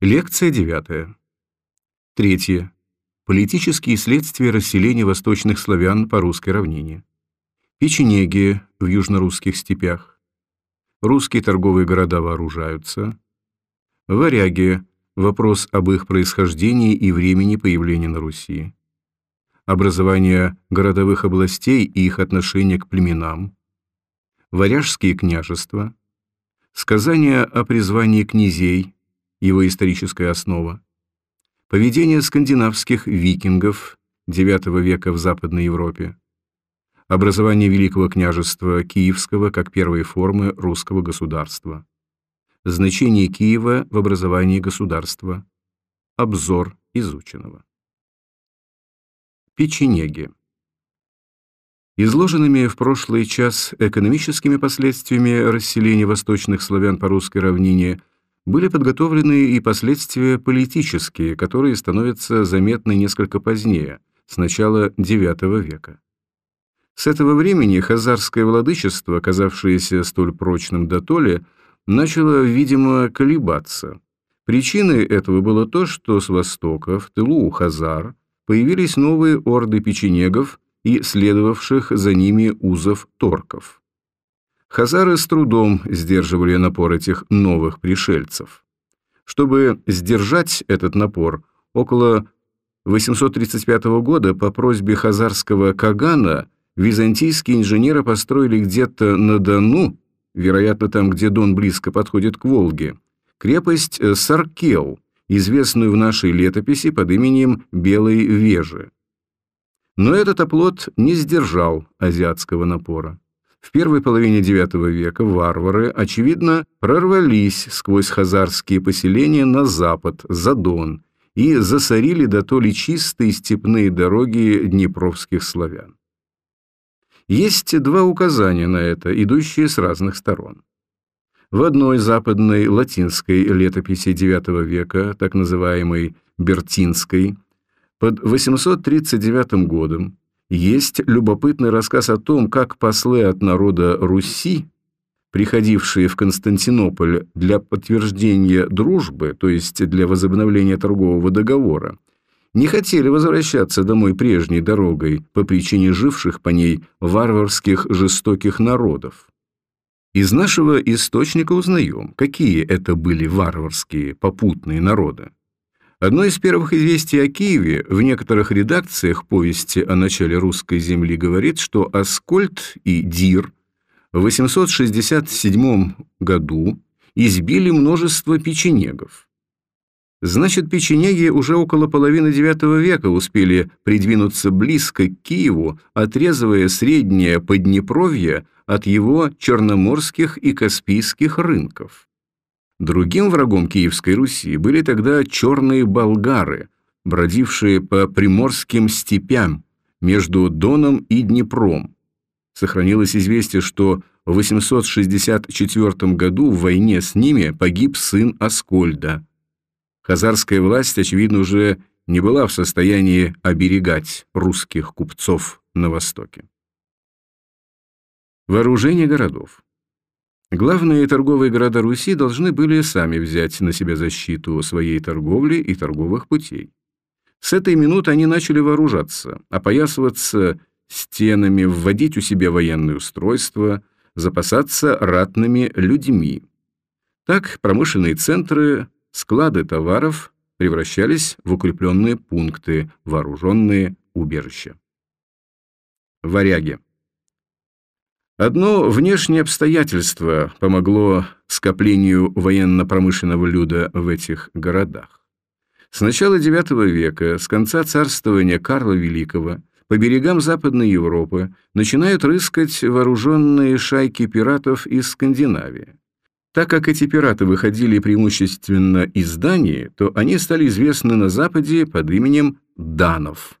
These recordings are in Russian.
Лекция девятая. Третье. Политические следствия расселения восточных славян по русской равнине. Печенеги в южнорусских степях. Русские торговые города вооружаются. Варяги. Вопрос об их происхождении и времени появления на Руси. Образование городовых областей и их отношение к племенам. Варяжские княжества. Сказания о призвании князей, его историческая основа. Поведение скандинавских викингов IX века в Западной Европе. Образование Великого княжества Киевского как первой формы русского государства. Значение Киева в образовании государства. Обзор изученного. Печенеги. Изложенными в прошлый час экономическими последствиями расселения восточных славян по русской равнине были подготовлены и последствия политические, которые становятся заметны несколько позднее, с начала IX века. С этого времени хазарское владычество, оказавшееся столь прочным до толи, начало, видимо, колебаться. Причиной этого было то, что с востока, в тылу у хазар, появились новые орды печенегов и следовавших за ними узов торков. Хазары с трудом сдерживали напор этих новых пришельцев. Чтобы сдержать этот напор, около 835 года по просьбе хазарского Кагана византийские инженеры построили где-то на Дону, вероятно, там, где Дон близко подходит к Волге, крепость Саркел, известную в нашей летописи под именем Белой Вежи. Но этот оплот не сдержал азиатского напора. В первой половине IX века варвары, очевидно, прорвались сквозь хазарские поселения на запад, за Дон, и засорили до то ли чистые степные дороги днепровских славян. Есть два указания на это, идущие с разных сторон. В одной западной латинской летописи IX века, так называемой Бертинской, под 839 годом есть любопытный рассказ о том, как послы от народа Руси, приходившие в Константинополь для подтверждения дружбы, то есть для возобновления торгового договора, не хотели возвращаться домой прежней дорогой по причине живших по ней варварских жестоких народов. Из нашего источника узнаем, какие это были варварские попутные народы. Одно из первых известий о Киеве в некоторых редакциях повести о начале русской земли говорит, что Аскольд и Дир в 867 году избили множество печенегов. Значит, печенеги уже около половины IX века успели придвинуться близко к Киеву, отрезывая среднее Поднепровье от его черноморских и каспийских рынков. Другим врагом Киевской Руси были тогда черные болгары, бродившие по приморским степям между Доном и Днепром. Сохранилось известие, что в 864 году в войне с ними погиб сын Аскольда. Хазарская власть, очевидно, уже не была в состоянии оберегать русских купцов на Востоке. Вооружение городов. Главные торговые города Руси должны были сами взять на себя защиту своей торговли и торговых путей. С этой минуты они начали вооружаться, опоясываться стенами, вводить у себя военные устройства, запасаться ратными людьми. Так промышленные центры, склады товаров превращались в укрепленные пункты, вооруженные убежища. Варяги. Одно внешнее обстоятельство помогло скоплению военно-промышленного люда в этих городах. С начала IX века, с конца царствования Карла Великого, по берегам Западной Европы начинают рыскать вооруженные шайки пиратов из Скандинавии. Так как эти пираты выходили преимущественно из Дании, то они стали известны на Западе под именем данов.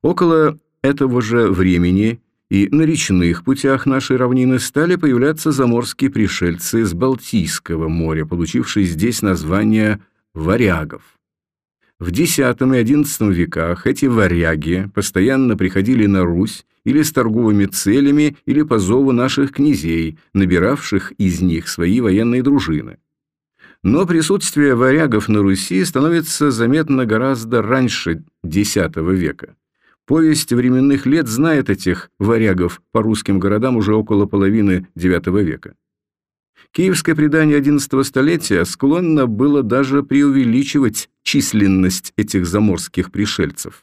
Около этого же времени и на речных путях нашей равнины стали появляться заморские пришельцы с Балтийского моря, получившие здесь название «варягов». В X и XI веках эти варяги постоянно приходили на Русь или с торговыми целями, или по зову наших князей, набиравших из них свои военные дружины. Но присутствие варягов на Руси становится заметно гораздо раньше X века. Повесть временных лет знает этих варягов по русским городам уже около половины IX века. Киевское предание XI столетия склонно было даже преувеличивать численность этих заморских пришельцев.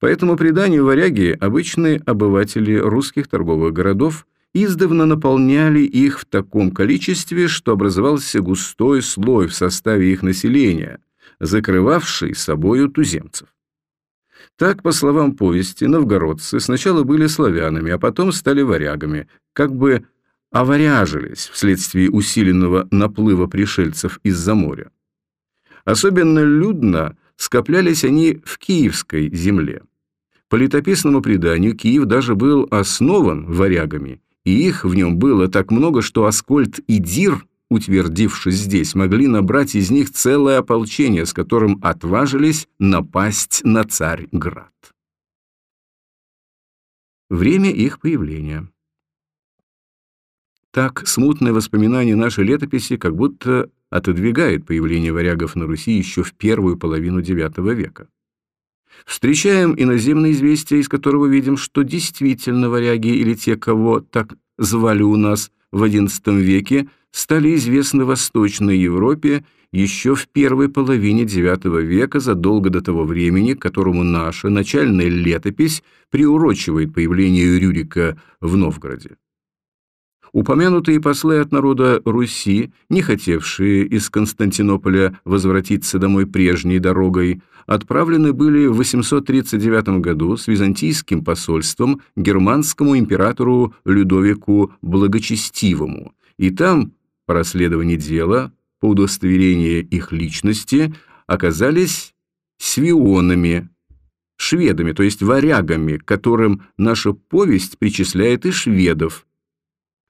По этому преданию варяги – обычные обыватели русских торговых городов, издавна наполняли их в таком количестве, что образовался густой слой в составе их населения, закрывавший собою туземцев. Так, по словам повести, новгородцы сначала были славянами, а потом стали варягами, как бы оваряжились вследствие усиленного наплыва пришельцев из-за моря. Особенно людно скоплялись они в Киевской земле. По летописному преданию Киев даже был основан варягами, и их в нем было так много, что Аскольд и Дир, утвердившись здесь, могли набрать из них целое ополчение, с которым отважились напасть на Царь-град. Время их появления Так, смутное воспоминание нашей летописи как будто отодвигает появление варягов на Руси еще в первую половину IX века. Встречаем иноземное известие, из которого видим, что действительно варяги или те, кого так звали у нас в XI веке, стали известны Восточной Европе еще в первой половине IX века, задолго до того времени, к которому наша начальная летопись приурочивает появление Рюрика в Новгороде. Упомянутые послы от народа Руси, не хотевшие из Константинополя возвратиться домой прежней дорогой, отправлены были в 839 году с византийским посольством германскому императору Людовику Благочестивому, и там, по расследованию дела, по удостоверению их личности, оказались свионами, шведами, то есть варягами, которым наша повесть причисляет и шведов,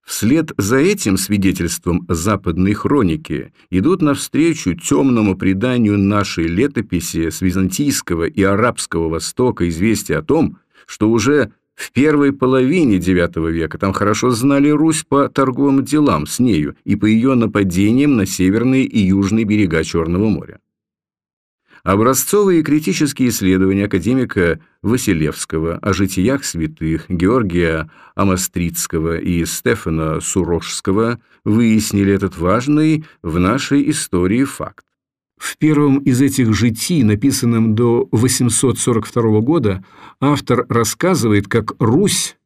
Вслед за этим свидетельством западной хроники идут навстречу темному преданию нашей летописи с византийского и арабского востока известия о том, что уже в первой половине IX века там хорошо знали Русь по торговым делам с нею и по ее нападениям на северные и южные берега Черного моря. Образцовые критические исследования академика Василевского о житиях святых Георгия Амастрицкого и Стефана Сурожского выяснили этот важный в нашей истории факт. В первом из этих житий, написанном до 842 года, автор рассказывает, как Русь,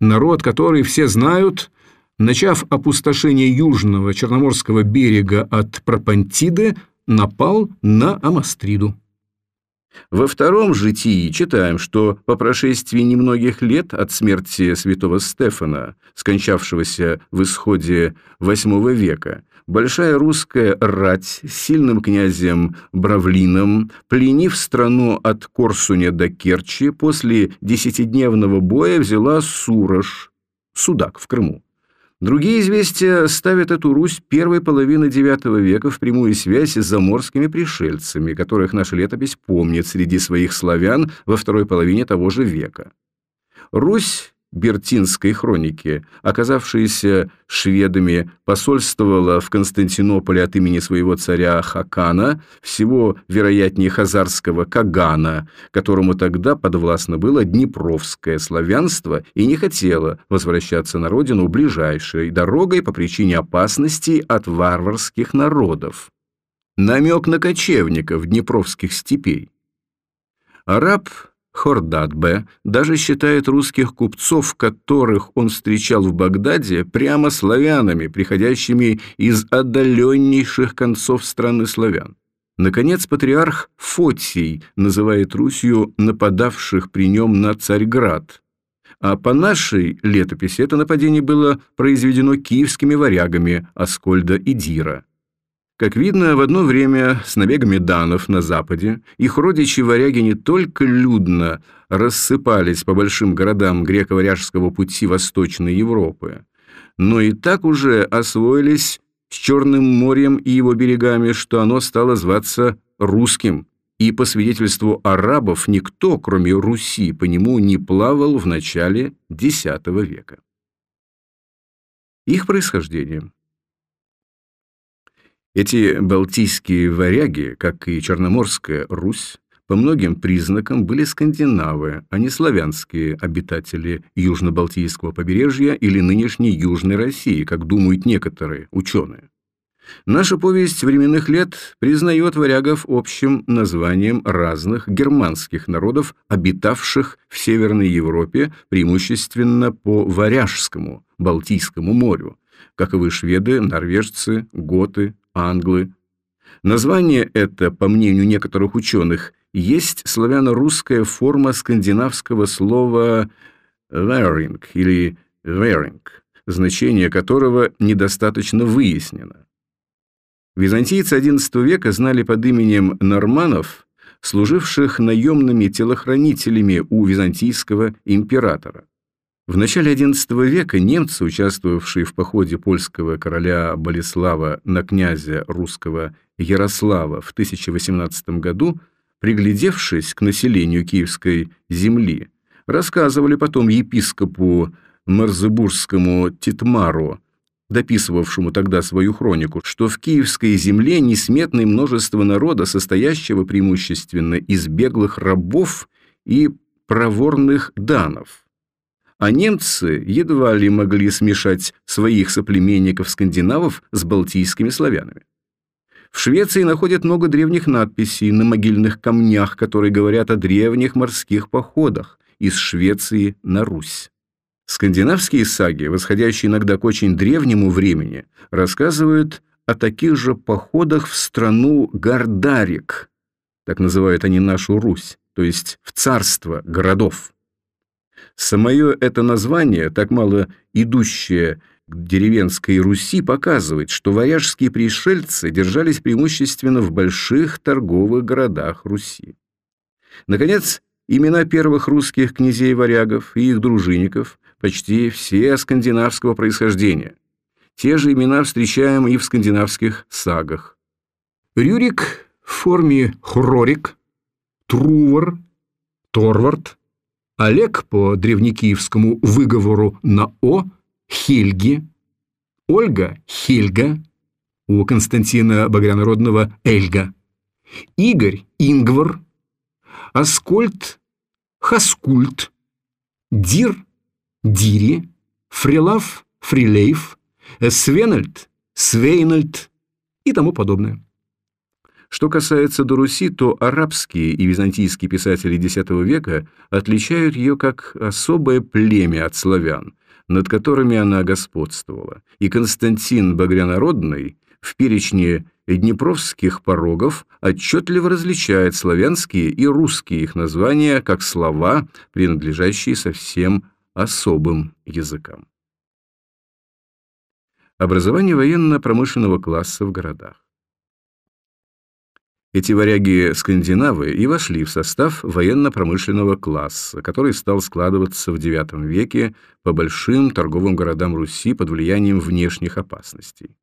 народ, который все знают, начав опустошение южного Черноморского берега от Пропантиды, напал на Амастриду. Во втором житии читаем, что по прошествии немногих лет от смерти святого Стефана, скончавшегося в исходе VIII века, большая русская рать с сильным князем Бравлином, пленив страну от Корсуня до Керчи, после десятидневного боя взяла Сурож, Судак в Крыму. Другие известия ставят эту Русь первой половины IX века в прямую связь с заморскими пришельцами, которых наша летопись помнит среди своих славян во второй половине того же века. Русь Бертинской хроники, оказавшаяся шведами, посольствовала в Константинополе от имени своего царя Хакана, всего вероятнее хазарского Кагана, которому тогда подвластно было Днепровское славянство и не хотела возвращаться на родину ближайшей дорогой по причине опасности от варварских народов. Намек на кочевников Днепровских степей. Араб Хордадбе даже считает русских купцов, которых он встречал в Багдаде, прямо славянами, приходящими из отдаленнейших концов страны славян. Наконец, патриарх Фотий называет Русью нападавших при нем на Царьград. А по нашей летописи это нападение было произведено киевскими варягами Аскольда и Дира. Как видно, в одно время с набегами данов на западе их родичи-варяги не только людно рассыпались по большим городам греко-варяжского пути Восточной Европы, но и так уже освоились с Черным морем и его берегами, что оно стало зваться русским, и по свидетельству арабов никто, кроме Руси, по нему не плавал в начале X века. Их происхождение – Эти балтийские варяги, как и Черноморская Русь, по многим признакам были скандинавы, а не славянские обитатели Южно-Балтийского побережья или нынешней Южной России, как думают некоторые ученые. Наша повесть временных лет признает варягов общим названием разных германских народов, обитавших в Северной Европе преимущественно по Варяжскому, Балтийскому морю, каковы шведы, норвежцы, готы, англы. Название это, по мнению некоторых ученых, есть славяно-русская форма скандинавского слова «варинг» или «веринг», значение которого недостаточно выяснено. Византийцы XI века знали под именем норманов, служивших наемными телохранителями у византийского императора. В начале XI века немцы, участвовавшие в походе польского короля Болеслава на князя русского Ярослава в 1018 году, приглядевшись к населению Киевской земли, рассказывали потом епископу Марзебургскому Титмару дописывавшему тогда свою хронику, что в Киевской земле несметное множество народа, состоящего преимущественно из беглых рабов и проворных данов. А немцы едва ли могли смешать своих соплеменников-скандинавов с балтийскими славянами. В Швеции находят много древних надписей на могильных камнях, которые говорят о древних морских походах из Швеции на Русь. Скандинавские саги, восходящие иногда к очень древнему времени, рассказывают о таких же походах в страну Гардарик, так называют они нашу Русь, то есть в царство городов. Самое это название, так мало идущее к деревенской Руси, показывает, что варяжские пришельцы держались преимущественно в больших торговых городах Руси. Наконец, имена первых русских князей-варягов и их дружинников почти все скандинавского происхождения. Те же имена встречаем и в скандинавских сагах. Рюрик в форме Хрорик, Трувор, Торвард, Олег по древнекиевскому выговору на О, Хельги, Ольга – Хельга, у Константина Багрянородного Эльга, Игорь – Ингвар, Аскольд – Хаскульт, Дир Дири, Фрилав, Фрилейф, Свенальд, Свейнальд и тому подобное. Что касается до Руси, то арабские и византийские писатели X века отличают ее как особое племя от славян, над которыми она господствовала, и Константин Багрянародный в перечне днепровских порогов отчетливо различает славянские и русские их названия как слова, принадлежащие совсем особым языкам. Образование военно-промышленного класса в городах. Эти варяги-скандинавы и вошли в состав военно-промышленного класса, который стал складываться в IX веке по большим торговым городам Руси под влиянием внешних опасностей.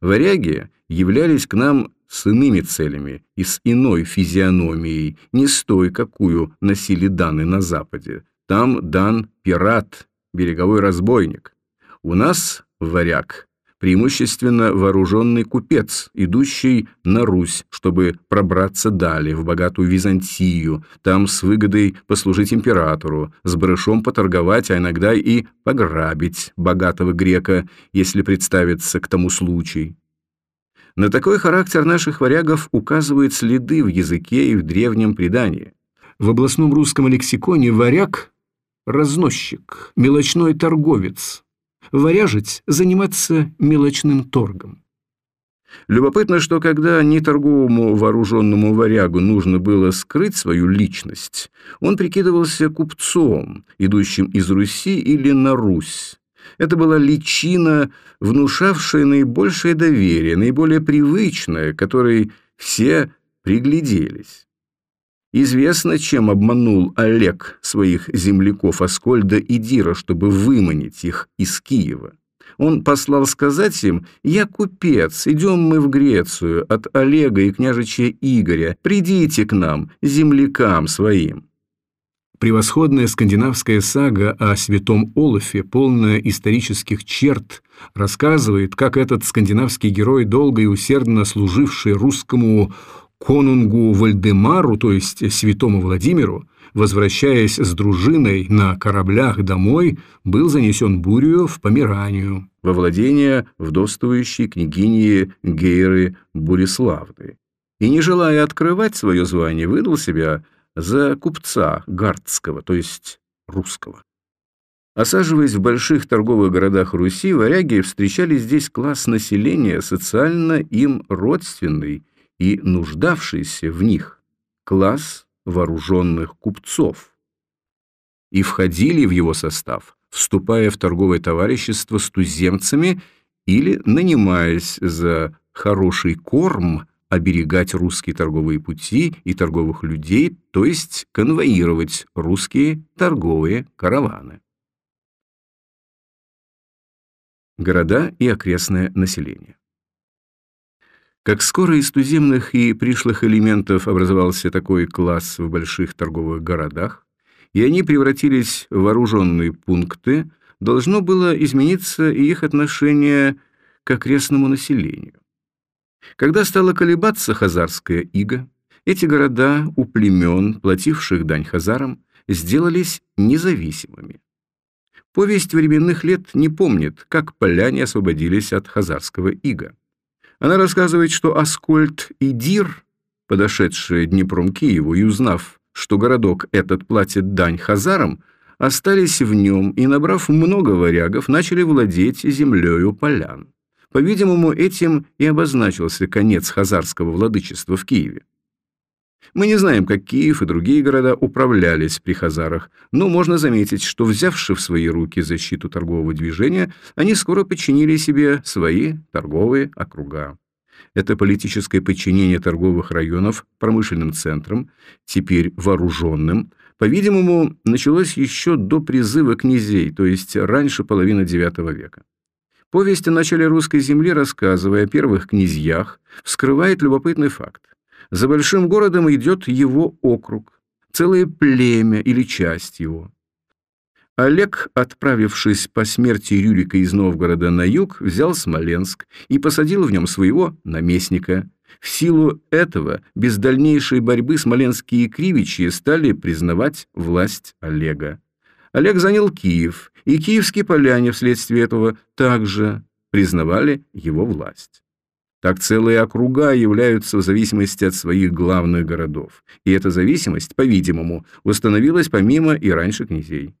Варяги являлись к нам с иными целями и с иной физиономией, не с той, какую носили даны на Западе, там дан пират, береговой разбойник. У нас варяг, преимущественно вооруженный купец, идущий на Русь, чтобы пробраться далее, в богатую Византию, там с выгодой послужить императору, с барышом поторговать, а иногда и пограбить богатого грека, если представится к тому случай. На такой характер наших варягов указывают следы в языке и в древнем предании. В областном русском лексиконе варяг разносчик, мелочной торговец, варяжить, заниматься мелочным торгом. Любопытно, что когда неторговому вооруженному варягу нужно было скрыть свою личность, он прикидывался купцом, идущим из Руси или на Русь. Это была личина, внушавшая наибольшее доверие, наиболее привычная, которой все пригляделись. Известно, чем обманул Олег своих земляков Аскольда и Дира, чтобы выманить их из Киева. Он послал сказать им, «Я купец, идем мы в Грецию от Олега и княжича Игоря, придите к нам, землякам своим». Превосходная скандинавская сага о святом Олафе, полная исторических черт, рассказывает, как этот скандинавский герой, долго и усердно служивший русскому конунгу Вальдемару, то есть святому Владимиру, возвращаясь с дружиной на кораблях домой, был занесен бурью в Померанию, во владение вдовствующей княгини Гейры Буриславны. И, не желая открывать свое звание, выдал себя за купца гардского, то есть русского. Осаживаясь в больших торговых городах Руси, варяги встречали здесь класс населения, социально им родственный и нуждавшийся в них, класс вооруженных купцов. И входили в его состав, вступая в торговое товарищество с туземцами или нанимаясь за хороший корм оберегать русские торговые пути и торговых людей, то есть конвоировать русские торговые караваны. Города и окрестное население. Как скоро из туземных и пришлых элементов образовался такой класс в больших торговых городах, и они превратились в вооруженные пункты, должно было измениться и их отношение к окрестному населению. Когда стала колебаться хазарская ига, эти города у племен, плативших дань хазарам, сделались независимыми. Повесть временных лет не помнит, как поляне освободились от хазарского ига. Она рассказывает, что Аскольд и Дир, подошедшие Днепром Киеву и узнав, что городок этот платит дань хазарам, остались в нем и, набрав много варягов, начали владеть землею полян. По-видимому, этим и обозначился конец хазарского владычества в Киеве. Мы не знаем, как Киев и другие города управлялись при хазарах, но можно заметить, что, взявши в свои руки защиту торгового движения, они скоро подчинили себе свои торговые округа. Это политическое подчинение торговых районов промышленным центрам, теперь вооруженным, по-видимому, началось еще до призыва князей, то есть раньше половины IX века. Повесть о начале русской земли, рассказывая о первых князьях, вскрывает любопытный факт. За большим городом идет его округ, целое племя или часть его. Олег, отправившись по смерти Рюрика из Новгорода на юг, взял Смоленск и посадил в нем своего наместника. В силу этого, без дальнейшей борьбы смоленские кривичи стали признавать власть Олега. Олег занял Киев, и киевские поляне вследствие этого также признавали его власть. Так целые округа являются в зависимости от своих главных городов, и эта зависимость, по-видимому, установилась помимо и раньше князей.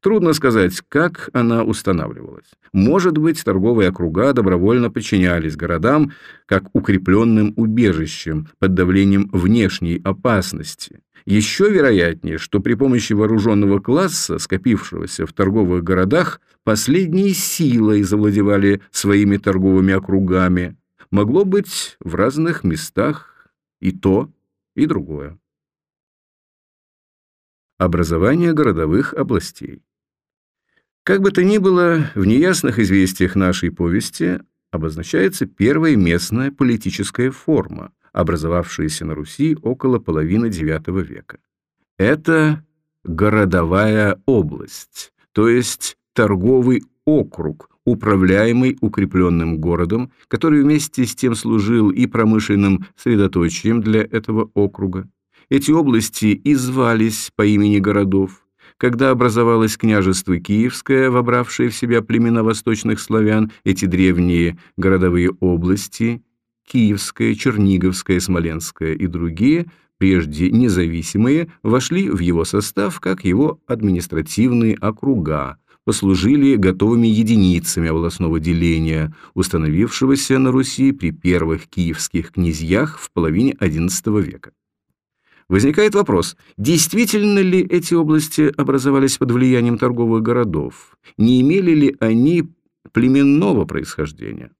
Трудно сказать, как она устанавливалась. Может быть, торговые округа добровольно подчинялись городам как укрепленным убежищем под давлением внешней опасности, еще вероятнее, что при помощи вооруженного класса, скопившегося в торговых городах, последние силой завладевали своими торговыми округами. Могло быть в разных местах и то, и другое. Образование городовых областей. Как бы то ни было, в неясных известиях нашей повести обозначается первая местная политическая форма – образовавшиеся на Руси около половины IX века. Это городовая область, то есть торговый округ, управляемый укрепленным городом, который вместе с тем служил и промышленным средоточием для этого округа. Эти области и звались по имени городов. Когда образовалось княжество Киевское, вобравшее в себя племена восточных славян, эти древние городовые области Киевская, Черниговская, Смоленская и другие, прежде независимые, вошли в его состав как его административные округа, послужили готовыми единицами областного деления, установившегося на Руси при первых киевских князьях в половине XI века. Возникает вопрос, действительно ли эти области образовались под влиянием торговых городов? Не имели ли они племенного происхождения?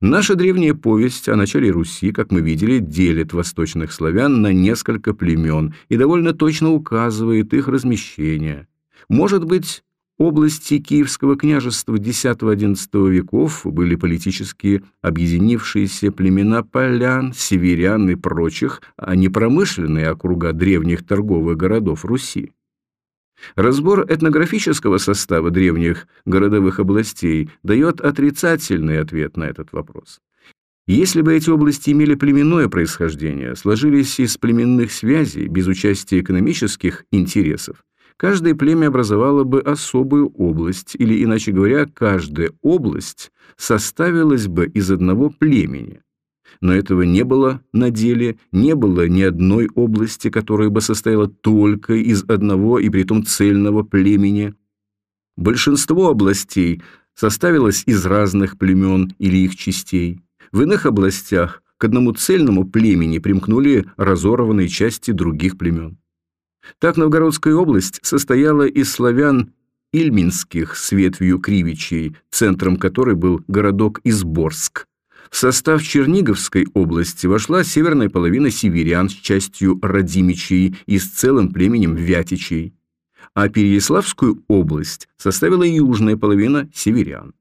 Наша древняя повесть о начале Руси, как мы видели, делит восточных славян на несколько племен и довольно точно указывает их размещение. Может быть, области Киевского княжества X-XI веков были политически объединившиеся племена полян, северян и прочих, а не промышленные округа древних торговых городов Руси. Разбор этнографического состава древних городовых областей дает отрицательный ответ на этот вопрос. Если бы эти области имели племенное происхождение, сложились из племенных связей без участия экономических интересов, каждое племя образовало бы особую область, или, иначе говоря, каждая область составилась бы из одного племени. Но этого не было на деле, не было ни одной области, которая бы состояла только из одного и притом цельного племени. Большинство областей составилось из разных племен или их частей. В иных областях к одному цельному племени примкнули разорванные части других племен. Так Новгородская область состояла из славян Ильминских с ветвью Кривичей, центром которой был городок Изборск. В состав Черниговской области вошла северная половина северян с частью Радимичей и с целым племенем Вятичей, а Переяславскую область составила южная половина северян.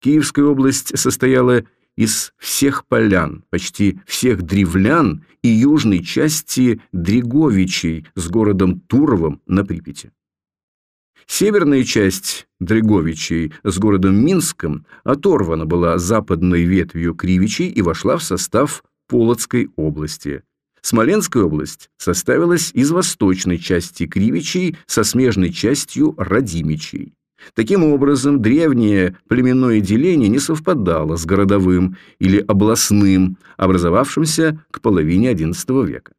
Киевская область состояла из всех полян, почти всех древлян и южной части Дреговичей с городом Туровым на Припяти. Северная часть Дреговичей с городом Минском оторвана была западной ветвью Кривичей и вошла в состав Полоцкой области. Смоленская область составилась из восточной части Кривичей со смежной частью Радимичей. Таким образом, древнее племенное деление не совпадало с городовым или областным, образовавшимся к половине XI века.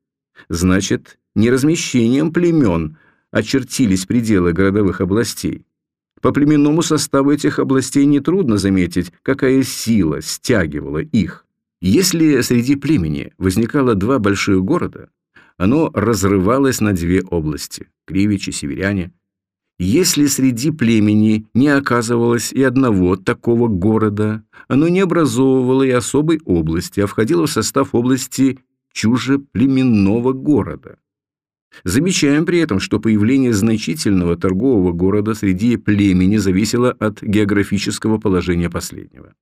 Значит, не размещением племен очертились пределы городовых областей. По племенному составу этих областей нетрудно заметить, какая сила стягивала их. Если среди племени возникало два больших города, оно разрывалось на две области – Кривичи, Северяне – если среди племени не оказывалось и одного такого города, оно не образовывало и особой области, а входило в состав области чужеплеменного города. Замечаем при этом, что появление значительного торгового города среди племени зависело от географического положения последнего.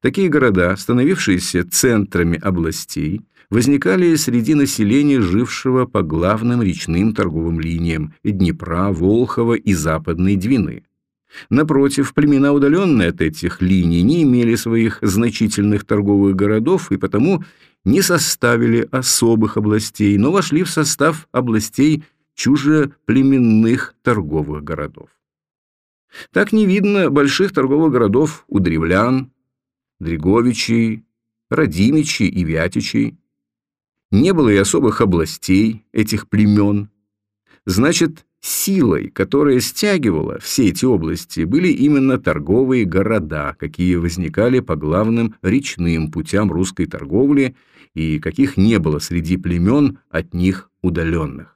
Такие города, становившиеся центрами областей, возникали среди населения, жившего по главным речным торговым линиям Днепра, Волхова и Западной Двины. Напротив, племена, удаленные от этих линий, не имели своих значительных торговых городов и потому не составили особых областей, но вошли в состав областей чужеплеменных торговых городов. Так не видно больших торговых городов у древлян, Дреговичей, Радимичей и Вятичей. Не было и особых областей этих племен. Значит, силой, которая стягивала все эти области, были именно торговые города, какие возникали по главным речным путям русской торговли и каких не было среди племен от них удаленных.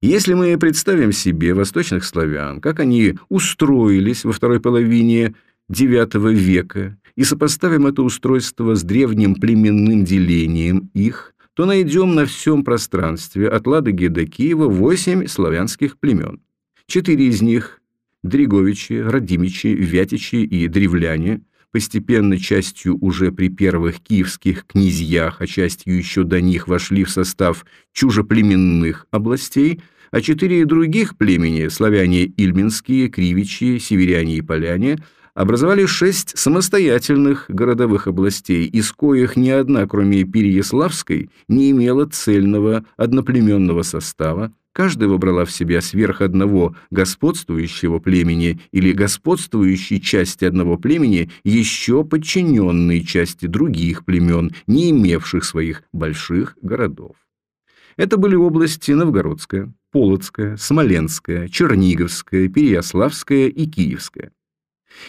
Если мы представим себе восточных славян, как они устроились во второй половине IX века и сопоставим это устройство с древним племенным делением их, то найдем на всем пространстве от Ладоги до Киева восемь славянских племен. Четыре из них – Дриговичи, Радимичи, Вятичи и Древляне, постепенно частью уже при первых киевских князьях, а частью еще до них вошли в состав чужеплеменных областей, а четыре других племени – славяне Ильминские, Кривичи, Северяне и Поляне – образовали шесть самостоятельных городовых областей, из коих ни одна, кроме Переяславской, не имела цельного одноплеменного состава, каждая выбрала в себя сверх одного господствующего племени или господствующей части одного племени еще подчиненные части других племен, не имевших своих больших городов. Это были области Новгородская, Полоцкая, Смоленская, Черниговская, Переяславская и Киевская.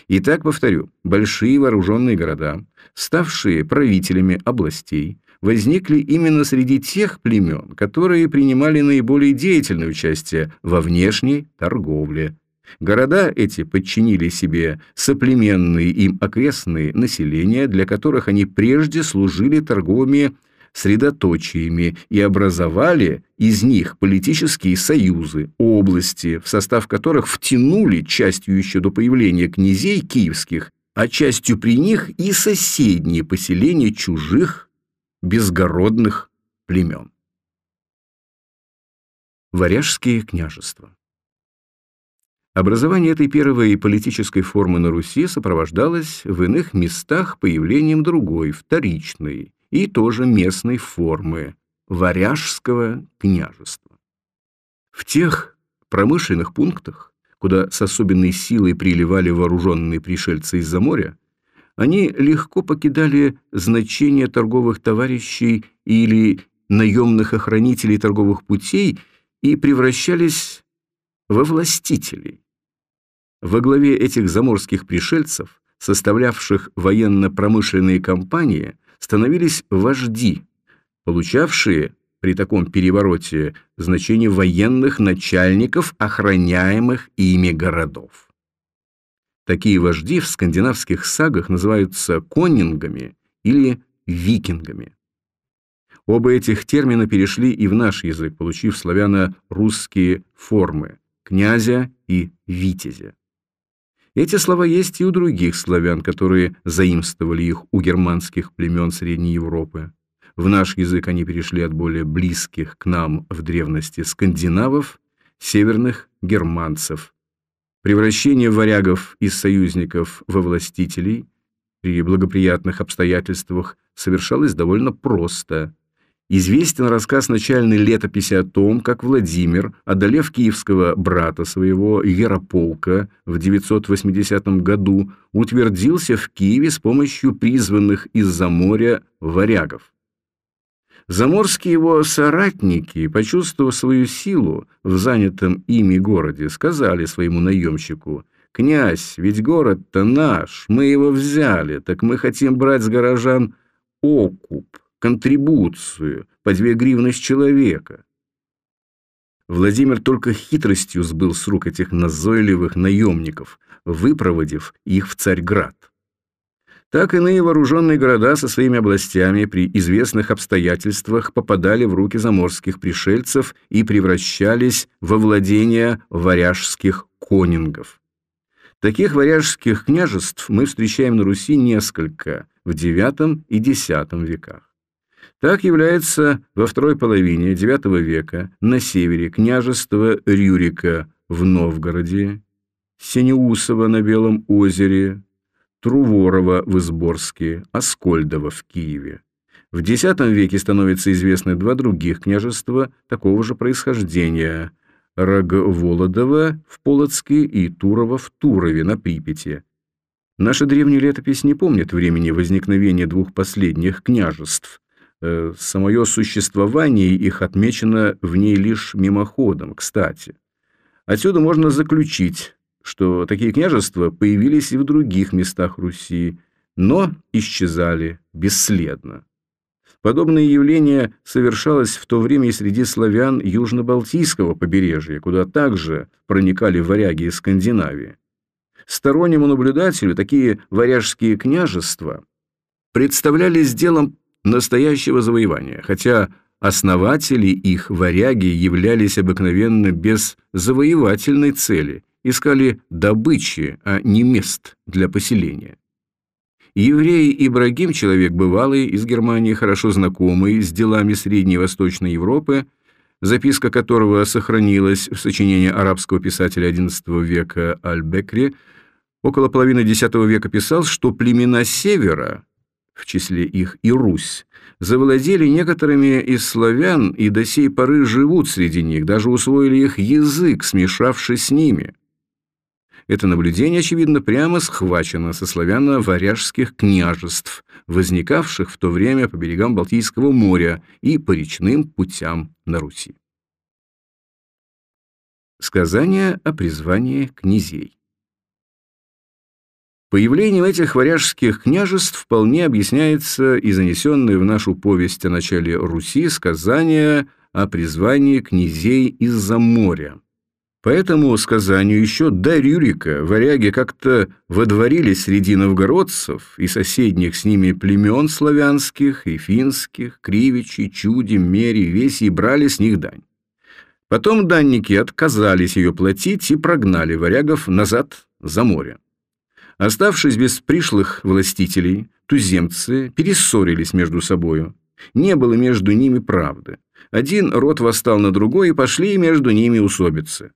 Итак, повторю, большие вооруженные города, ставшие правителями областей, возникли именно среди тех племен, которые принимали наиболее деятельное участие во внешней торговле. Города эти подчинили себе соплеменные им окрестные населения, для которых они прежде служили торговыми средоточиями и образовали из них политические союзы, области, в состав которых втянули частью еще до появления князей киевских, а частью при них и соседние поселения чужих безгородных племен. Варяжские княжества Образование этой первой политической формы на Руси сопровождалось в иных местах появлением другой, вторичной и тоже местной формы – варяжского княжества. В тех промышленных пунктах, куда с особенной силой приливали вооруженные пришельцы из-за моря, они легко покидали значение торговых товарищей или наемных охранителей торговых путей и превращались во властителей. Во главе этих заморских пришельцев, составлявших военно-промышленные компании, становились вожди, получавшие при таком перевороте значение военных начальников охраняемых ими городов. Такие вожди в скандинавских сагах называются конингами или викингами. Оба этих термина перешли и в наш язык, получив славяно-русские формы князя и витязя. Эти слова есть и у других славян, которые заимствовали их у германских племен Средней Европы. В наш язык они перешли от более близких к нам в древности скандинавов, северных германцев. Превращение варягов из союзников во властителей при благоприятных обстоятельствах совершалось довольно просто – Известен рассказ начальной летописи о том, как Владимир, одолев киевского брата своего Ярополка в 980 году, утвердился в Киеве с помощью призванных из-за моря варягов. Заморские его соратники, почувствовав свою силу в занятом ими городе, сказали своему наемщику, «Князь, ведь город-то наш, мы его взяли, так мы хотим брать с горожан окуп» контрибуцию по две гривны с человека. Владимир только хитростью сбыл с рук этих назойливых наемников, выпроводив их в Царьград. Так иные вооруженные города со своими областями при известных обстоятельствах попадали в руки заморских пришельцев и превращались во владения варяжских конингов. Таких варяжских княжеств мы встречаем на Руси несколько в IX и X веках. Так является во второй половине IX века на севере княжество Рюрика в Новгороде, Синеусово на Белом озере, Труворова в Изборске, Аскольдово в Киеве. В X веке становятся известны два других княжества такого же происхождения – Рогволодово в Полоцке и Турово в Турове на Припяти. Наша древняя летопись не помнит времени возникновения двух последних княжеств, самое существование их отмечено в ней лишь мимоходом, кстати. Отсюда можно заключить, что такие княжества появились и в других местах Руси, но исчезали бесследно. Подобное явление совершалось в то время и среди славян Южно-Балтийского побережья, куда также проникали варяги из Скандинавии. Стороннему наблюдателю такие варяжские княжества представлялись делом настоящего завоевания, хотя основатели их, варяги, являлись обыкновенно без завоевательной цели, искали добычи, а не мест для поселения. Еврей Ибрагим, человек бывалый из Германии, хорошо знакомый с делами Средней Европы, записка которого сохранилась в сочинении арабского писателя XI века Аль-Бекри, около половины X века писал, что племена Севера в числе их и Русь, завладели некоторыми из славян и до сей поры живут среди них, даже усвоили их язык, смешавшись с ними. Это наблюдение, очевидно, прямо схвачено со славяно-варяжских княжеств, возникавших в то время по берегам Балтийского моря и по речным путям на Руси. Сказание о призвании князей Появлением этих варяжских княжеств вполне объясняется и занесенное в нашу повесть о начале Руси сказание о призвании князей из-за моря. По этому сказанию еще до Рюрика варяги как-то водворили среди новгородцев и соседних с ними племен славянских и финских, кривичи, чуди, мери, веси и брали с них дань. Потом данники отказались ее платить и прогнали варягов назад за море. Оставшись без пришлых властителей, туземцы перессорились между собою. Не было между ними правды. Один род восстал на другой, и пошли между ними усобицы.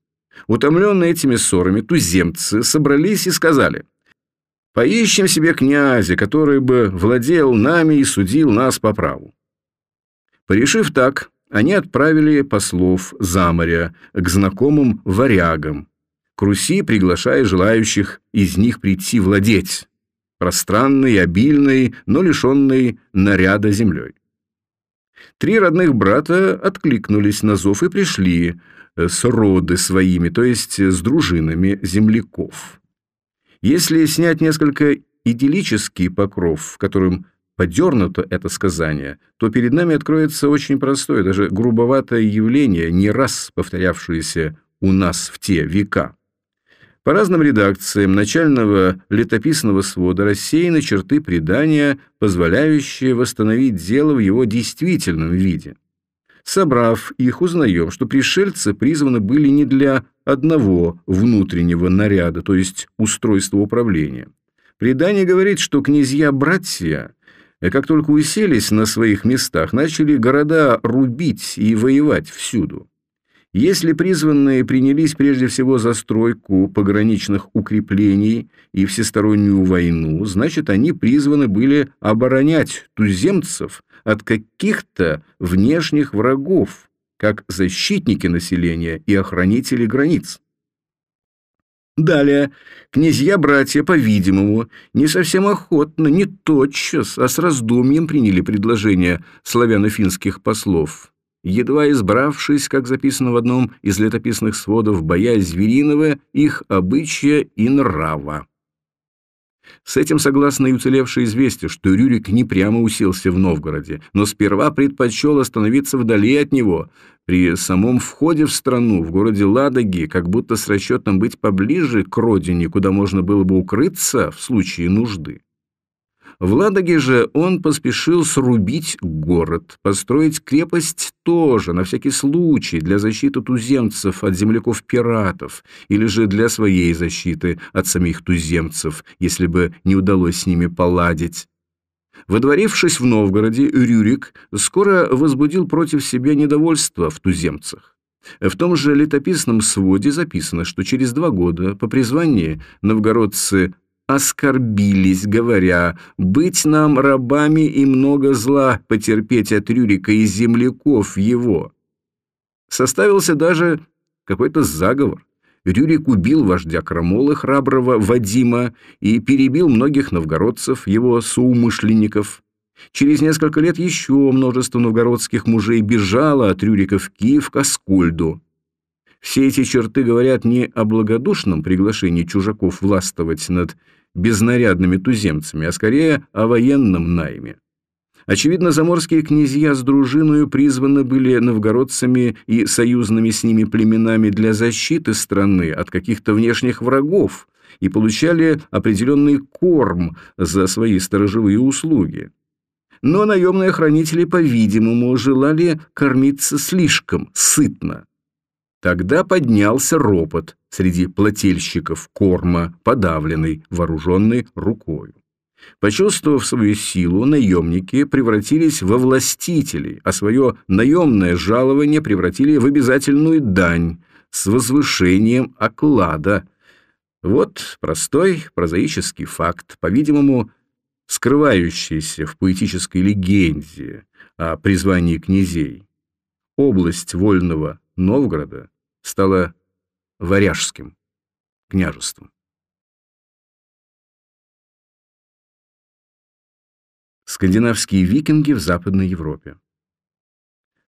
Утомленные этими ссорами, туземцы собрались и сказали, «Поищем себе князя, который бы владел нами и судил нас по праву». Порешив так, они отправили послов за моря к знакомым варягам, к Руси приглашая желающих из них прийти владеть, пространной, обильной, но лишенной наряда землей. Три родных брата откликнулись на зов и пришли, с роды своими, то есть с дружинами земляков. Если снять несколько идиллический покров, в котором подернуто это сказание, то перед нами откроется очень простое, даже грубоватое явление, не раз повторявшееся у нас в те века. По разным редакциям начального летописного свода рассеяны черты предания, позволяющие восстановить дело в его действительном виде. Собрав их, узнаем, что пришельцы призваны были не для одного внутреннего наряда, то есть устройства управления. Предание говорит, что князья-братья, э, как только уселись на своих местах, начали города рубить и воевать всюду. Если призванные принялись прежде всего за стройку пограничных укреплений и всестороннюю войну, значит, они призваны были оборонять туземцев от каких-то внешних врагов, как защитники населения и охранители границ. Далее, князья-братья, по-видимому, не совсем охотно, не тотчас, а с раздумьем приняли предложение славяно-финских послов. Едва избравшись, как записано в одном из летописных сводов, боя звериного, их обычая и нрава. С этим согласно и уцелевшее известие, что Рюрик не прямо уселся в Новгороде, но сперва предпочел остановиться вдали от него, при самом входе в страну, в городе Ладоги, как будто с расчетом быть поближе к родине, куда можно было бы укрыться в случае нужды. В Ладоге же он поспешил срубить город, построить крепость тоже, на всякий случай, для защиты туземцев от земляков-пиратов, или же для своей защиты от самих туземцев, если бы не удалось с ними поладить. Водворившись в Новгороде, Рюрик скоро возбудил против себя недовольство в туземцах. В том же летописном своде записано, что через два года по призвании новгородцы оскорбились, говоря, «Быть нам рабами и много зла потерпеть от Рюрика и земляков его». Составился даже какой-то заговор. Рюрик убил вождя Крамолы храброго Вадима и перебил многих новгородцев, его соумышленников. Через несколько лет еще множество новгородских мужей бежало от Рюрика в Киев к Аскольду. Все эти черты говорят не о благодушном приглашении чужаков властвовать над безнарядными туземцами, а скорее о военном найме. Очевидно, заморские князья с дружиною призваны были новгородцами и союзными с ними племенами для защиты страны от каких-то внешних врагов и получали определенный корм за свои сторожевые услуги. Но наемные хранители, по-видимому, желали кормиться слишком сытно. Тогда поднялся ропот среди плательщиков корма, подавленный, вооруженный рукою. Почувствовав свою силу, наемники превратились во властителей, а свое наемное жалование превратили в обязательную дань с возвышением оклада. Вот простой прозаический факт, по-видимому, скрывающийся в поэтической легенде о призвании князей. Область вольного Новгорода стала Варяжским княжеством. Скандинавские викинги в Западной Европе.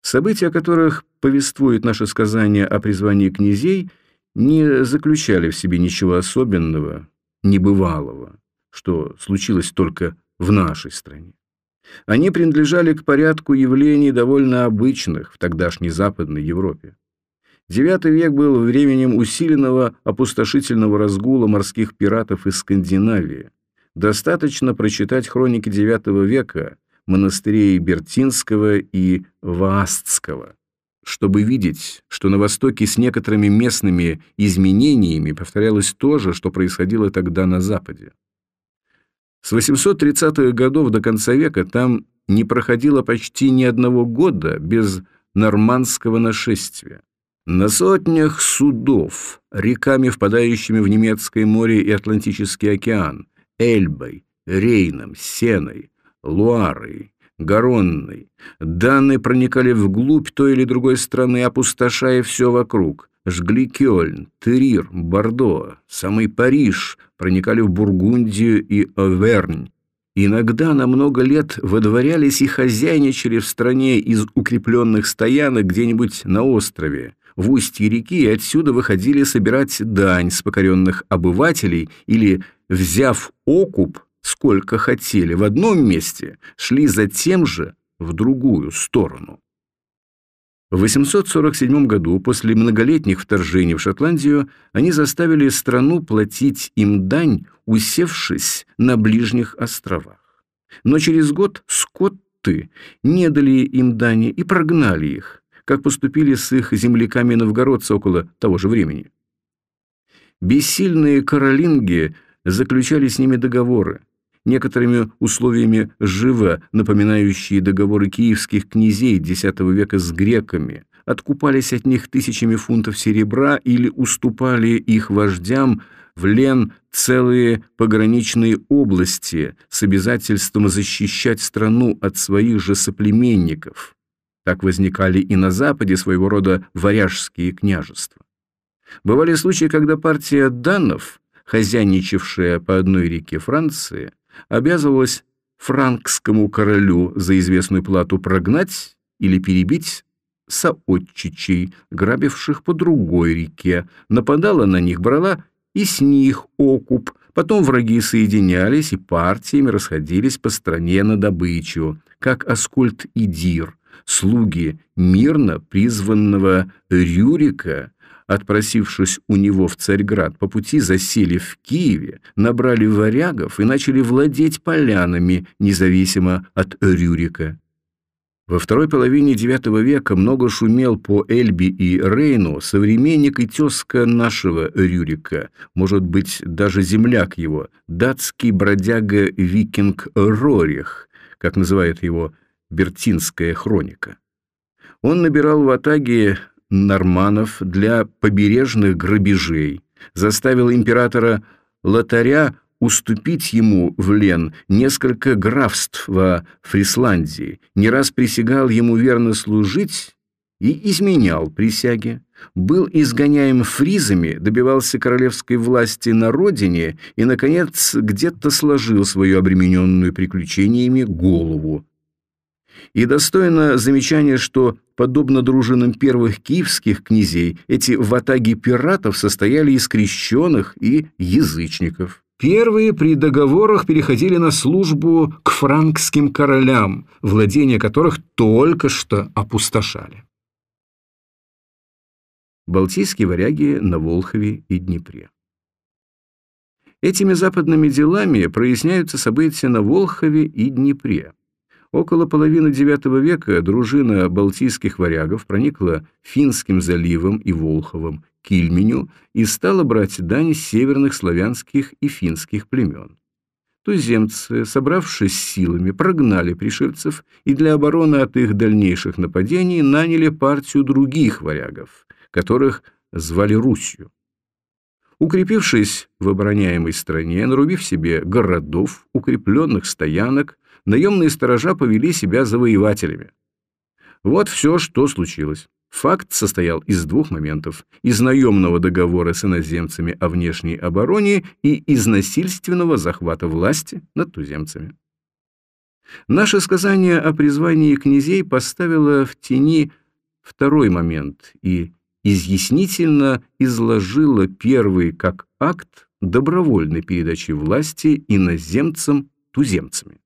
События, о которых повествует наше сказание о призвании князей, не заключали в себе ничего особенного, небывалого, что случилось только в нашей стране. Они принадлежали к порядку явлений довольно обычных в тогдашней Западной Европе. IX век был временем усиленного опустошительного разгула морских пиратов из Скандинавии. Достаточно прочитать хроники IX века монастырей Бертинского и Ваастского, чтобы видеть, что на Востоке с некоторыми местными изменениями повторялось то же, что происходило тогда на Западе. С 830-х годов до конца века там не проходило почти ни одного года без нормандского нашествия. На сотнях судов, реками, впадающими в Немецкое море и Атлантический океан, Эльбой, Рейном, Сеной, Луарой, Гаронной, данные проникали вглубь той или другой страны, опустошая все вокруг. Жгли Кёльн, Терир, Бордо, самый Париж, проникали в Бургундию и Овернь, Иногда на много лет водворялись и хозяйничали в стране из укрепленных стоянок где-нибудь на острове, в устье реки, и отсюда выходили собирать дань с покоренных обывателей или, взяв окуп, сколько хотели, в одном месте, шли затем же в другую сторону. В 847 году, после многолетних вторжений в Шотландию, они заставили страну платить им дань, усевшись на ближних островах. Но через год скотты не дали им дани и прогнали их, как поступили с их земляками-новгородцы около того же времени. Бессильные каролинги заключали с ними договоры, некоторыми условиями живо напоминающие договоры киевских князей X века с греками, откупались от них тысячами фунтов серебра или уступали их вождям в лен целые пограничные области с обязательством защищать страну от своих же соплеменников. Так возникали и на Западе своего рода варяжские княжества. Бывали случаи, когда партия данов, хозяйничавшая по одной реке Франции, обязывалась франкскому королю за известную плату прогнать или перебить соотчичей, грабивших по другой реке, нападала на них, брала и с них окуп, потом враги соединялись и партиями расходились по стране на добычу, как Аскольд и Дир, слуги мирно призванного Рюрика отпросившись у него в Царьград, по пути засели в Киеве, набрали варягов и начали владеть полянами, независимо от Рюрика. Во второй половине IX века много шумел по Эльбе и Рейну современник и тезка нашего Рюрика, может быть, даже земляк его, датский бродяга-викинг Рорих, как называет его Бертинская хроника. Он набирал в Атаге норманов для побережных грабежей, заставил императора Лотаря уступить ему в Лен несколько графств во Фрисландии, не раз присягал ему верно служить и изменял присяги, был изгоняем фризами, добивался королевской власти на родине и, наконец, где-то сложил свою обремененную приключениями голову и достойно замечания, что, подобно дружинам первых киевских князей, эти ватаги пиратов состояли из крещенных и язычников. Первые при договорах переходили на службу к франкским королям, владения которых только что опустошали. Балтийские варяги на Волхове и Днепре. Этими западными делами проясняются события на Волхове и Днепре. Около половины IX века дружина балтийских варягов проникла Финским заливом и Волховом к Ильменю и стала брать дань северных славянских и финских племен. Туземцы, собравшись силами, прогнали пришельцев и для обороны от их дальнейших нападений наняли партию других варягов, которых звали Русью. Укрепившись в обороняемой стране, нарубив себе городов, укрепленных стоянок, наемные сторожа повели себя завоевателями. Вот все, что случилось. Факт состоял из двух моментов – из наемного договора с иноземцами о внешней обороне и из насильственного захвата власти над туземцами. Наше сказание о призвании князей поставило в тени второй момент и изъяснительно изложило первый как акт добровольной передачи власти иноземцам туземцами.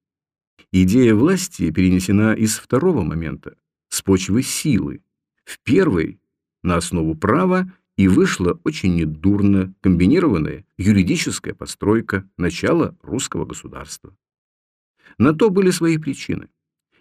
Идея власти перенесена из второго момента, с почвы силы. В первой на основу права, и вышла очень недурно комбинированная юридическая постройка начала русского государства. На то были свои причины.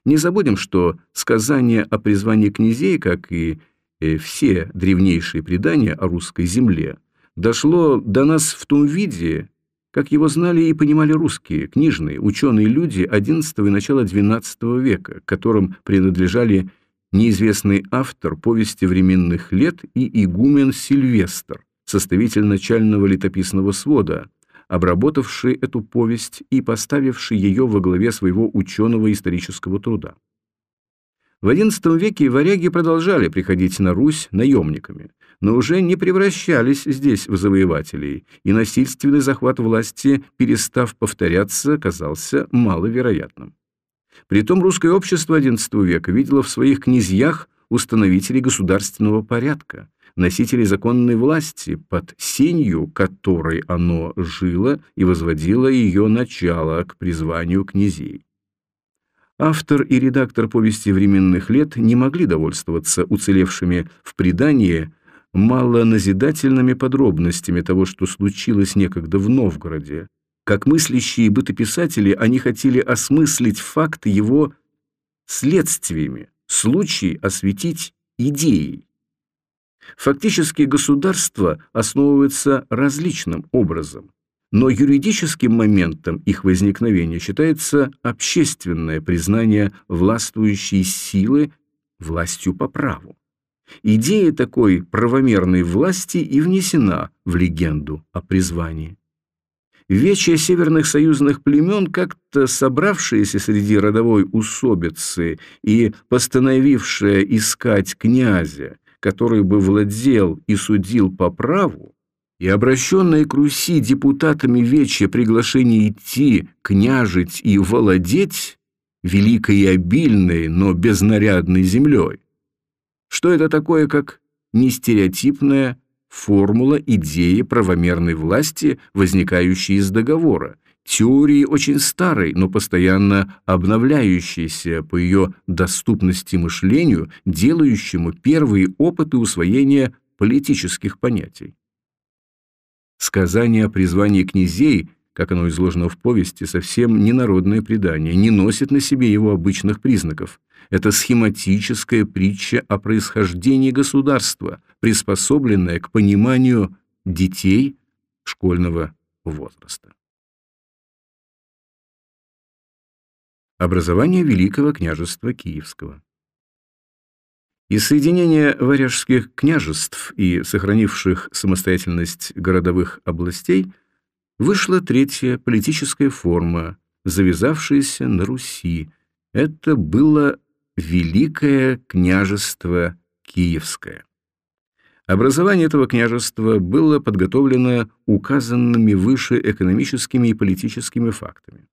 Не забудем, что сказание о призвании князей, как и э, все древнейшие предания о русской земле, дошло до нас в том виде, как его знали и понимали русские, книжные, ученые люди XI и начала XII века, которым принадлежали неизвестный автор повести временных лет и игумен Сильвестр, составитель начального летописного свода, обработавший эту повесть и поставивший ее во главе своего ученого исторического труда. В XI веке варяги продолжали приходить на Русь наемниками, но уже не превращались здесь в завоевателей, и насильственный захват власти, перестав повторяться, казался маловероятным. Притом русское общество XI века видело в своих князьях установителей государственного порядка, носителей законной власти, под сенью которой оно жило и возводило ее начало к призванию князей. Автор и редактор повести временных лет не могли довольствоваться уцелевшими в предании малоназидательными подробностями того, что случилось некогда в Новгороде, как мыслящие бытописатели, они хотели осмыслить факт его следствиями, случай осветить идеей. Фактически государство основывается различным образом, но юридическим моментом их возникновения считается общественное признание властвующей силы властью по праву. Идея такой правомерной власти и внесена в легенду о призвании. Вечья северных союзных племен, как-то собравшиеся среди родовой усобицы и постановившие искать князя, который бы владел и судил по праву, и обращенные к Руси депутатами Вечья приглашение идти, княжить и владеть великой и обильной, но безнарядной землей. Что это такое, как нестереотипная формула идеи правомерной власти, возникающей из договора, теории очень старой, но постоянно обновляющейся по ее доступности мышлению, делающему первые опыты усвоения политических понятий. Сказание о призвании князей, как оно изложено в повести, совсем не народное предание, не носит на себе его обычных признаков. Это схематическая притча о происхождении государства, приспособленная к пониманию детей школьного возраста. Образование Великого княжества Киевского Из соединения варяжских княжеств и сохранивших самостоятельность городовых областей вышла третья политическая форма, завязавшаяся на Руси. Это было Великое княжество Киевское. Образование этого княжества было подготовлено указанными выше экономическими и политическими фактами.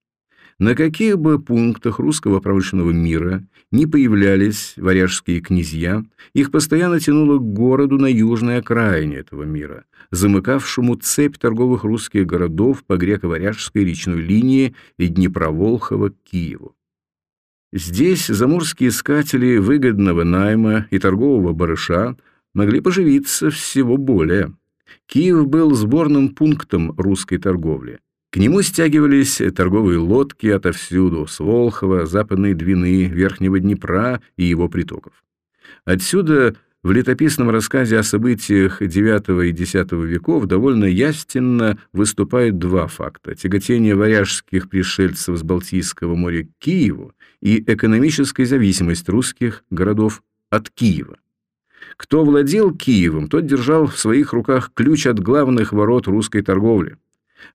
На каких бы пунктах русского промышленного мира не появлялись варяжские князья, их постоянно тянуло к городу на южной окраине этого мира, замыкавшему цепь торговых русских городов по греко-варяжской речной линии и Днепроволхова к Киеву. Здесь заморские искатели выгодного найма и торгового барыша могли поживиться всего более. Киев был сборным пунктом русской торговли. К нему стягивались торговые лодки отовсюду, с Волхова, Западной Двины, Верхнего Днепра и его притоков. Отсюда в летописном рассказе о событиях IX и X веков довольно ясно выступают два факта – тяготение варяжских пришельцев с Балтийского моря к Киеву и экономическая зависимость русских городов от Киева. Кто владел Киевом, тот держал в своих руках ключ от главных ворот русской торговли.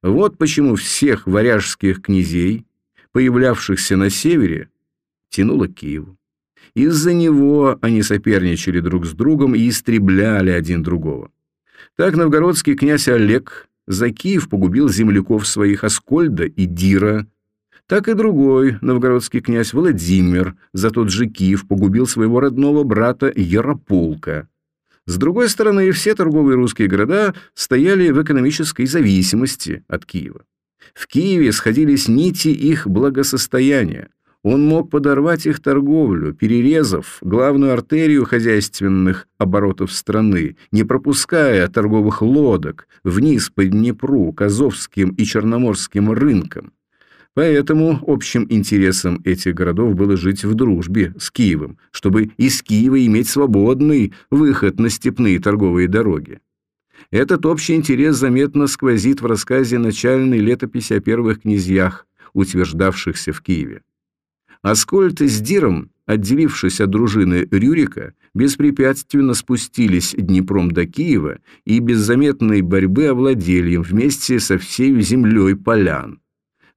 Вот почему всех варяжских князей, появлявшихся на севере, тянуло к Киеву. Из-за него они соперничали друг с другом и истребляли один другого. Так новгородский князь Олег за Киев погубил земляков своих Аскольда и Дира, так и другой новгородский князь Владимир за тот же Киев погубил своего родного брата Ярополка. С другой стороны, все торговые русские города стояли в экономической зависимости от Киева. В Киеве сходились нити их благосостояния. Он мог подорвать их торговлю, перерезав главную артерию хозяйственных оборотов страны, не пропуская торговых лодок вниз по Днепру, к Азовским и Черноморским рынкам. Поэтому общим интересом этих городов было жить в дружбе с Киевом, чтобы из Киева иметь свободный выход на степные торговые дороги. Этот общий интерес заметно сквозит в рассказе начальной летописи о первых князьях, утверждавшихся в Киеве. Аскольд с Диром, отделившись от дружины Рюрика, беспрепятственно спустились Днепром до Киева и без заметной борьбы овладели им вместе со всей землей полян.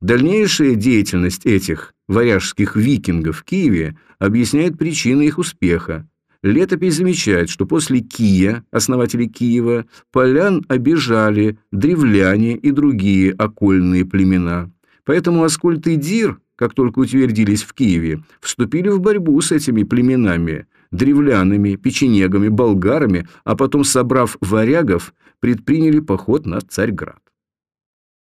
Дальнейшая деятельность этих варяжских викингов в Киеве объясняет причины их успеха. Летопись замечает, что после Кия, основателей Киева, полян обижали древляне и другие окольные племена. Поэтому Аскольд и Дир, как только утвердились в Киеве, вступили в борьбу с этими племенами, древлянами, печенегами, болгарами, а потом, собрав варягов, предприняли поход на Царьград.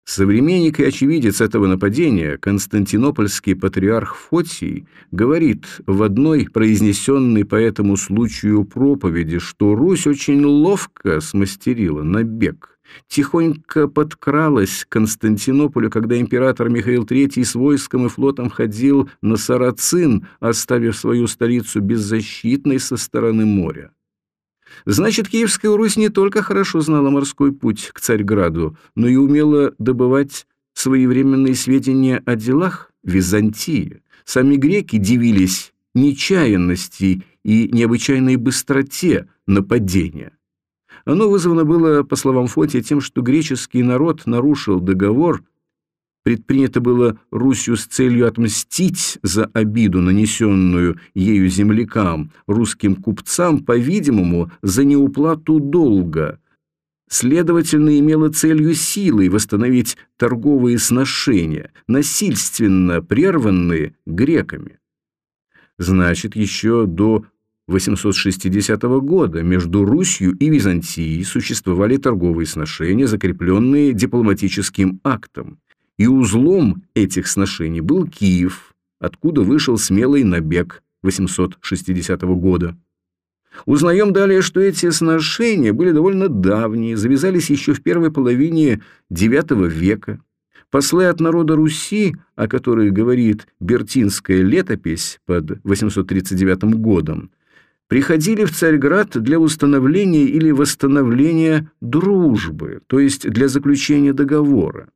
Современник и очевидец этого нападения, константинопольский патриарх Фотий, говорит в одной произнесенной по этому случаю проповеди, что Русь очень ловко смастерила набег, тихонько подкралась к Константинополю, когда император Михаил III с войском и флотом ходил на Сарацин, оставив свою столицу беззащитной со стороны моря. Значит, Киевская Русь не только хорошо знала морской путь к Царьграду, но и умела добывать своевременные сведения о делах Византии. Сами греки дивились нечаянности и необычайной быстроте нападения. Оно вызвано было, по словам Фотия, тем, что греческий народ нарушил договор предпринято было Русью с целью отмстить за обиду, нанесенную ею землякам, русским купцам, по-видимому, за неуплату долга. Следовательно, имела целью силой восстановить торговые сношения, насильственно прерванные греками. Значит, еще до 860 года между Русью и Византией существовали торговые сношения, закрепленные дипломатическим актом и узлом этих сношений был Киев, откуда вышел смелый набег 860 года. Узнаем далее, что эти сношения были довольно давние, завязались еще в первой половине IX века. Послы от народа Руси, о которых говорит Бертинская летопись под 839 годом, приходили в Царьград для установления или восстановления дружбы, то есть для заключения договора.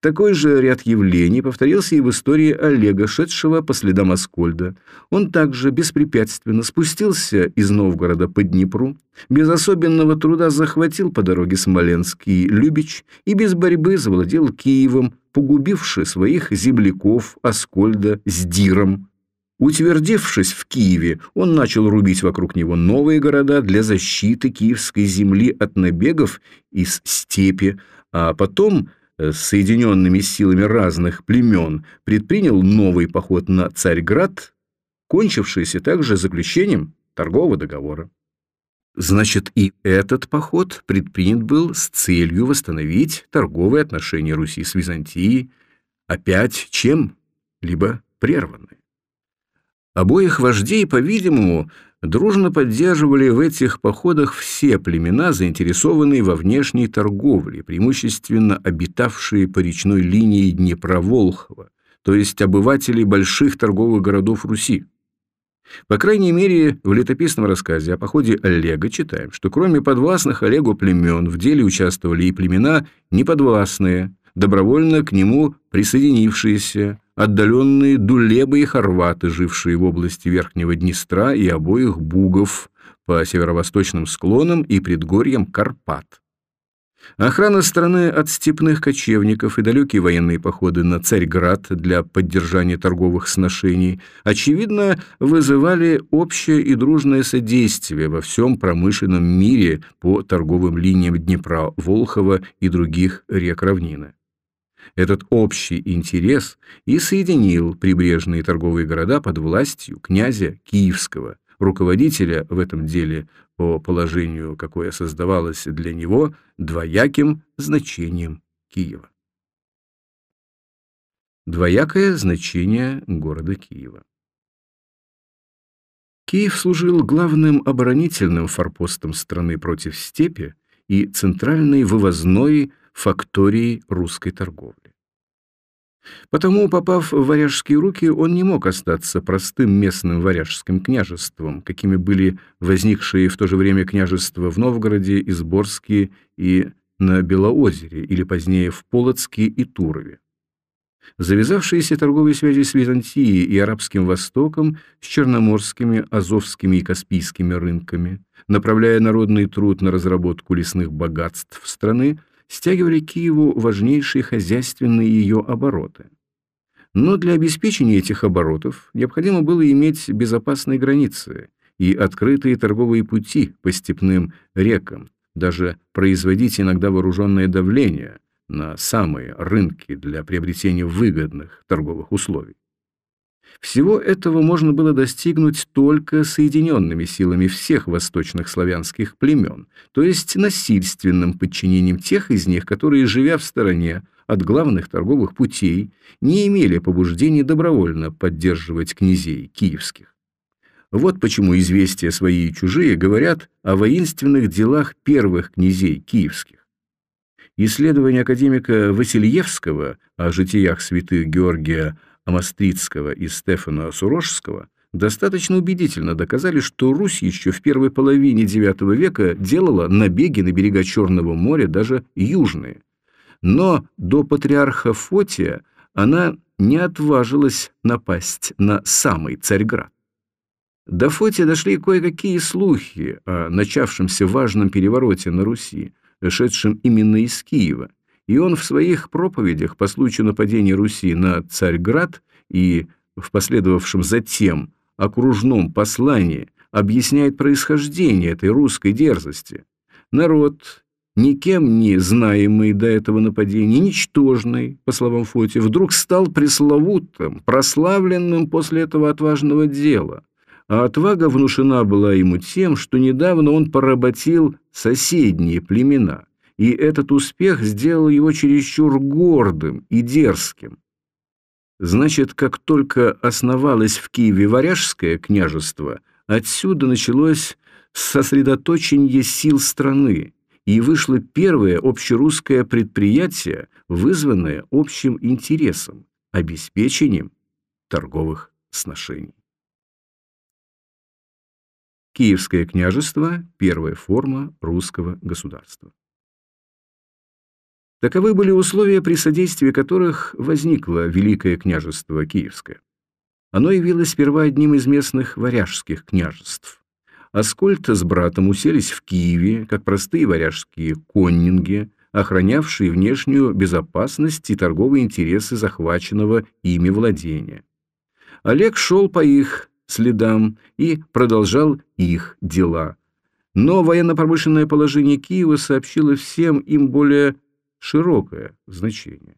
Такой же ряд явлений повторился и в истории Олега, шедшего по следам Аскольда. Он также беспрепятственно спустился из Новгорода по Днепру, без особенного труда захватил по дороге Смоленский Любич и без борьбы завладел Киевом, погубивши своих земляков Аскольда с Диром. Утвердившись в Киеве, он начал рубить вокруг него новые города для защиты киевской земли от набегов из степи, а потом – с соединенными силами разных племен предпринял новый поход на Царьград, кончившийся также заключением торгового договора. Значит, и этот поход предпринят был с целью восстановить торговые отношения Руси с Византией, опять чем-либо прерванные. Обоих вождей, по-видимому, дружно поддерживали в этих походах все племена, заинтересованные во внешней торговле, преимущественно обитавшие по речной линии Днепра-Волхова, то есть обыватели больших торговых городов Руси. По крайней мере, в летописном рассказе о походе Олега читаем, что кроме подвластных Олегу племен в деле участвовали и племена неподвластные, добровольно к нему присоединившиеся, отдаленные дулебы и хорваты, жившие в области Верхнего Днестра и обоих Бугов по северо-восточным склонам и предгорьям Карпат. Охрана страны от степных кочевников и далекие военные походы на Царьград для поддержания торговых сношений, очевидно, вызывали общее и дружное содействие во всем промышленном мире по торговым линиям Днепра, Волхова и других рек равнины. Этот общий интерес и соединил прибрежные торговые города под властью князя Киевского, руководителя в этом деле по положению, какое создавалось для него, двояким значением Киева. Двоякое значение города Киева. Киев служил главным оборонительным форпостом страны против степи и центральной вывозной факторией русской торговли. Потому, попав в варяжские руки, он не мог остаться простым местным варяжским княжеством, какими были возникшие в то же время княжества в Новгороде, Изборске и на Белоозере, или позднее в Полоцке и Турове. Завязавшиеся торговые связи с Византией и Арабским Востоком, с черноморскими, азовскими и каспийскими рынками, направляя народный труд на разработку лесных богатств страны, стягивали Киеву важнейшие хозяйственные ее обороты. Но для обеспечения этих оборотов необходимо было иметь безопасные границы и открытые торговые пути по степным рекам, даже производить иногда вооруженное давление на самые рынки для приобретения выгодных торговых условий. Всего этого можно было достигнуть только соединенными силами всех восточных славянских племен, то есть насильственным подчинением тех из них, которые, живя в стороне от главных торговых путей, не имели побуждения добровольно поддерживать князей киевских. Вот почему известия свои и чужие говорят о воинственных делах первых князей киевских. Исследования академика Васильевского о житиях святых Георгия Амастрицкого и Стефана Сурожского достаточно убедительно доказали, что Русь еще в первой половине IX века делала набеги на берега Черного моря, даже южные. Но до патриарха Фотия она не отважилась напасть на самый Царьград. До Фотия дошли кое-какие слухи о начавшемся важном перевороте на Руси, шедшем именно из Киева, и он в своих проповедях по случаю нападения Руси на Царьград и в последовавшем затем окружном послании объясняет происхождение этой русской дерзости. Народ, никем не знаемый до этого нападения, ничтожный, по словам Фоти, вдруг стал пресловутым, прославленным после этого отважного дела. А отвага внушена была ему тем, что недавно он поработил соседние племена – и этот успех сделал его чересчур гордым и дерзким. Значит, как только основалось в Киеве Варяжское княжество, отсюда началось сосредоточение сил страны, и вышло первое общерусское предприятие, вызванное общим интересом – обеспечением торговых сношений. Киевское княжество – первая форма русского государства. Таковы были условия, при содействии которых возникло Великое княжество Киевское. Оно явилось сперва одним из местных варяжских княжеств. Аскольд с братом уселись в Киеве, как простые варяжские коннинги, охранявшие внешнюю безопасность и торговые интересы захваченного ими владения. Олег шел по их следам и продолжал их дела. Но военно-промышленное положение Киева сообщило всем им более широкое значение.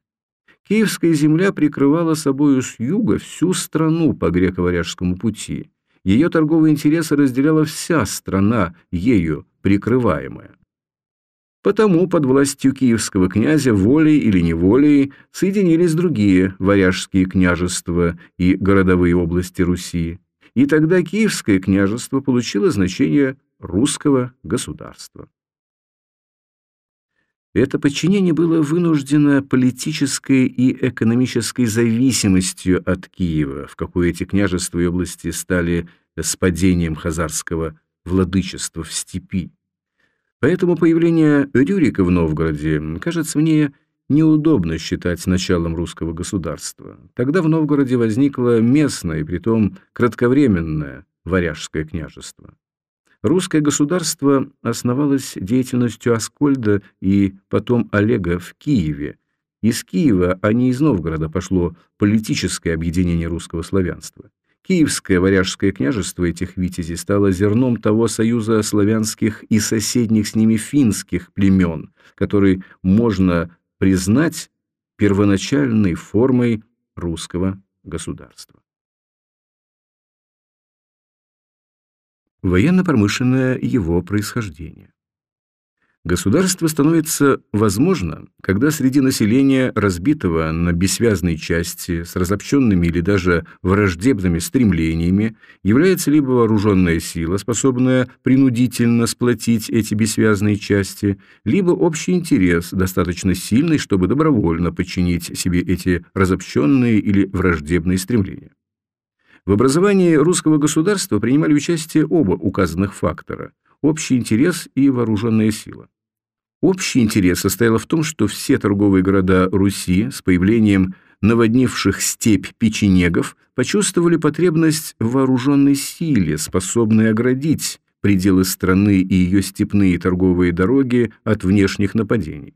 Киевская земля прикрывала собою с юга всю страну по греко-варяжскому пути. Ее торговые интересы разделяла вся страна, ею прикрываемая. Потому под властью киевского князя волей или неволей соединились другие варяжские княжества и городовые области Руси, и тогда киевское княжество получило значение русского государства. Это подчинение было вынуждено политической и экономической зависимостью от Киева, в какой эти княжества и области стали с падением хазарского владычества в степи. Поэтому появление Рюрика в Новгороде кажется мне неудобно считать началом русского государства. Тогда в Новгороде возникло местное, притом кратковременное, варяжское княжество. Русское государство основалось деятельностью Аскольда и потом Олега в Киеве. Из Киева, а не из Новгорода, пошло политическое объединение русского славянства. Киевское варяжское княжество этих витязей стало зерном того союза славянских и соседних с ними финских племен, который можно признать первоначальной формой русского государства. Военно-промышленное его происхождение. Государство становится возможно, когда среди населения, разбитого на бессвязные части, с разобщенными или даже враждебными стремлениями, является либо вооруженная сила, способная принудительно сплотить эти бессвязные части, либо общий интерес, достаточно сильный, чтобы добровольно подчинить себе эти разобщенные или враждебные стремления. В образовании русского государства принимали участие оба указанных фактора – общий интерес и вооруженная сила. Общий интерес состоял в том, что все торговые города Руси с появлением наводнивших степь печенегов почувствовали потребность в вооруженной силе, способной оградить пределы страны и ее степные торговые дороги от внешних нападений.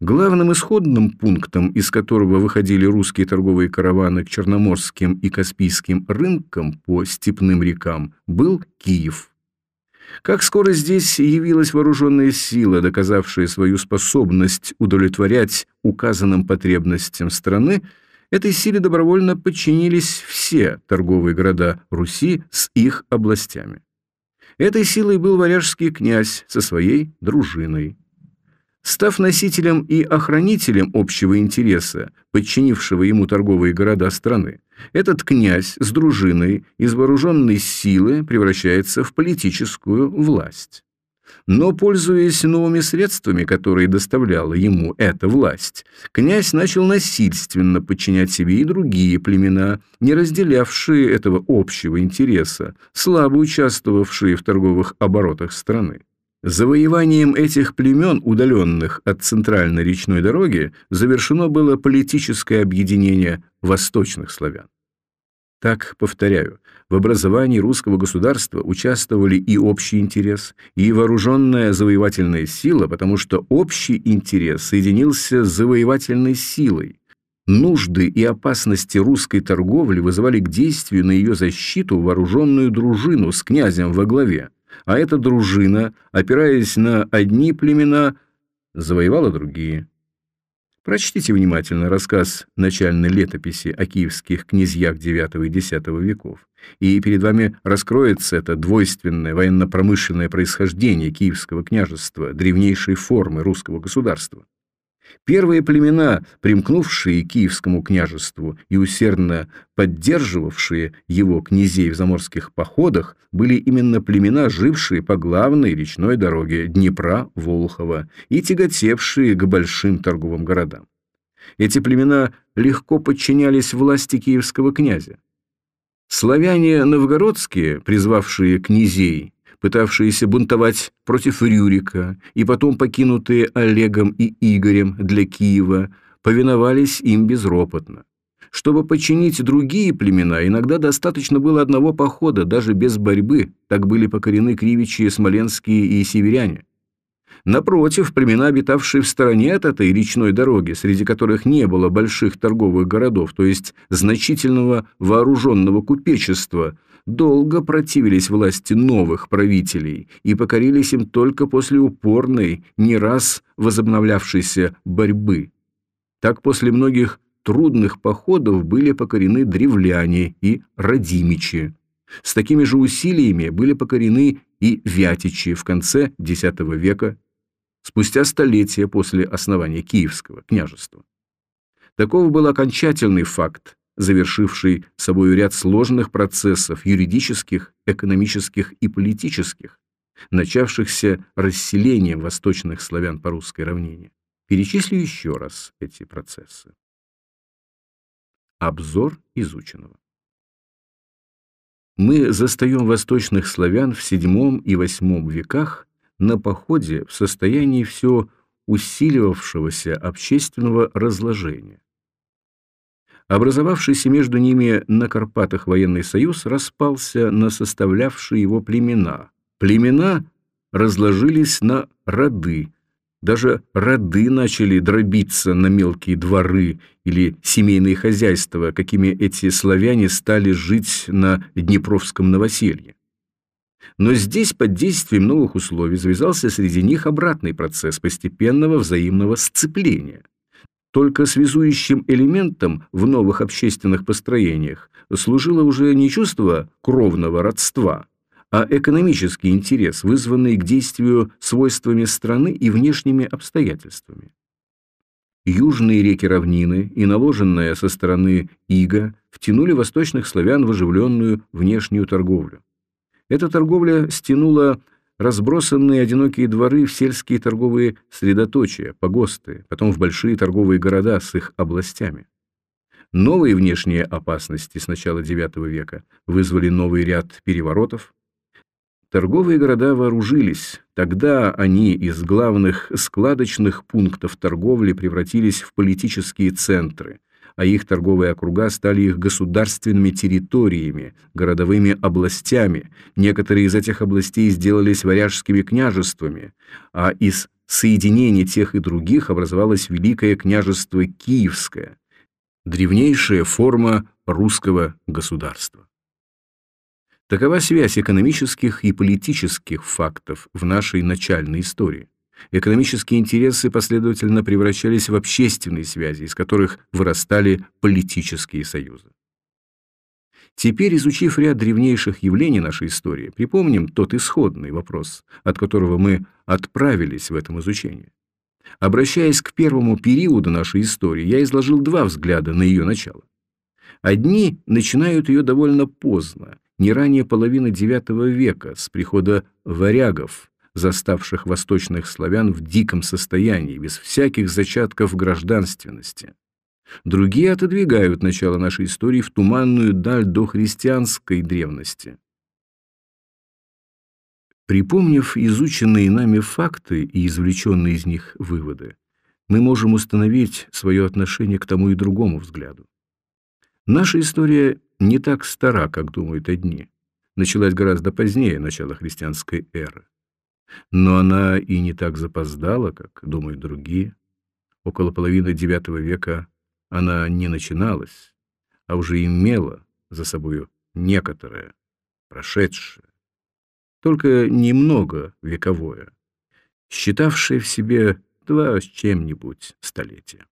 Главным исходным пунктом, из которого выходили русские торговые караваны к черноморским и каспийским рынкам по степным рекам, был Киев. Как скоро здесь явилась вооруженная сила, доказавшая свою способность удовлетворять указанным потребностям страны, этой силе добровольно подчинились все торговые города Руси с их областями. Этой силой был варяжский князь со своей дружиной. Став носителем и охранителем общего интереса, подчинившего ему торговые города страны, этот князь с дружиной из вооруженной силы превращается в политическую власть. Но, пользуясь новыми средствами, которые доставляла ему эта власть, князь начал насильственно подчинять себе и другие племена, не разделявшие этого общего интереса, слабо участвовавшие в торговых оборотах страны. Завоеванием этих племен, удаленных от центральной речной дороги, завершено было политическое объединение восточных славян. Так, повторяю, в образовании русского государства участвовали и общий интерес, и вооруженная завоевательная сила, потому что общий интерес соединился с завоевательной силой. Нужды и опасности русской торговли вызывали к действию на ее защиту вооруженную дружину с князем во главе а эта дружина, опираясь на одни племена, завоевала другие. Прочтите внимательно рассказ начальной летописи о киевских князьях IX и X веков, и перед вами раскроется это двойственное военно-промышленное происхождение киевского княжества, древнейшей формы русского государства. Первые племена, примкнувшие к Киевскому княжеству и усердно поддерживавшие его князей в заморских походах, были именно племена, жившие по главной речной дороге Днепра-Волхова и тяготевшие к большим торговым городам. Эти племена легко подчинялись власти киевского князя. Славяне новгородские, призвавшие князей, пытавшиеся бунтовать против Рюрика и потом покинутые Олегом и Игорем для Киева, повиновались им безропотно. Чтобы подчинить другие племена, иногда достаточно было одного похода, даже без борьбы, так были покорены кривичи, смоленские и северяне. Напротив, племена, обитавшие в стороне от этой речной дороги, среди которых не было больших торговых городов, то есть значительного вооруженного купечества, долго противились власти новых правителей и покорились им только после упорной, не раз возобновлявшейся борьбы. Так после многих трудных походов были покорены древляне и родимичи. С такими же усилиями были покорены и вятичи в конце X века, спустя столетия после основания Киевского княжества. Таков был окончательный факт завершивший собою ряд сложных процессов юридических, экономических и политических, начавшихся расселением восточных славян по русской равнине. Перечислю еще раз эти процессы. Обзор изученного. Мы застаем восточных славян в VII и VIII веках на походе в состоянии все усиливавшегося общественного разложения. Образовавшийся между ними на Карпатах военный союз распался на составлявшие его племена. Племена разложились на роды. Даже роды начали дробиться на мелкие дворы или семейные хозяйства, какими эти славяне стали жить на Днепровском новоселье. Но здесь под действием новых условий завязался среди них обратный процесс постепенного взаимного сцепления – только связующим элементом в новых общественных построениях служило уже не чувство кровного родства, а экономический интерес, вызванный к действию свойствами страны и внешними обстоятельствами. Южные реки равнины и наложенная со стороны ига втянули восточных славян в оживленную внешнюю торговлю. Эта торговля стянула разбросанные одинокие дворы в сельские торговые средоточия, погосты, потом в большие торговые города с их областями. Новые внешние опасности с начала IX века вызвали новый ряд переворотов. Торговые города вооружились. Тогда они из главных складочных пунктов торговли превратились в политические центры, а их торговые округа стали их государственными территориями, городовыми областями. Некоторые из этих областей сделались варяжскими княжествами, а из соединения тех и других образовалось Великое княжество Киевское, древнейшая форма русского государства. Такова связь экономических и политических фактов в нашей начальной истории. Экономические интересы последовательно превращались в общественные связи, из которых вырастали политические союзы. Теперь, изучив ряд древнейших явлений нашей истории, припомним тот исходный вопрос, от которого мы отправились в этом изучении. Обращаясь к первому периоду нашей истории, я изложил два взгляда на ее начало. Одни начинают ее довольно поздно, не ранее половины IX века, с прихода варягов, заставших восточных славян в диком состоянии, без всяких зачатков гражданственности. Другие отодвигают начало нашей истории в туманную даль до христианской древности. Припомнив изученные нами факты и извлеченные из них выводы, мы можем установить свое отношение к тому и другому взгляду. Наша история не так стара, как думают одни. Началась гораздо позднее начала христианской эры. Но она и не так запоздала, как думают другие. Около половины IX века она не начиналась, а уже имела за собою некоторое, прошедшее, только немного вековое, считавшее в себе два с чем-нибудь столетия.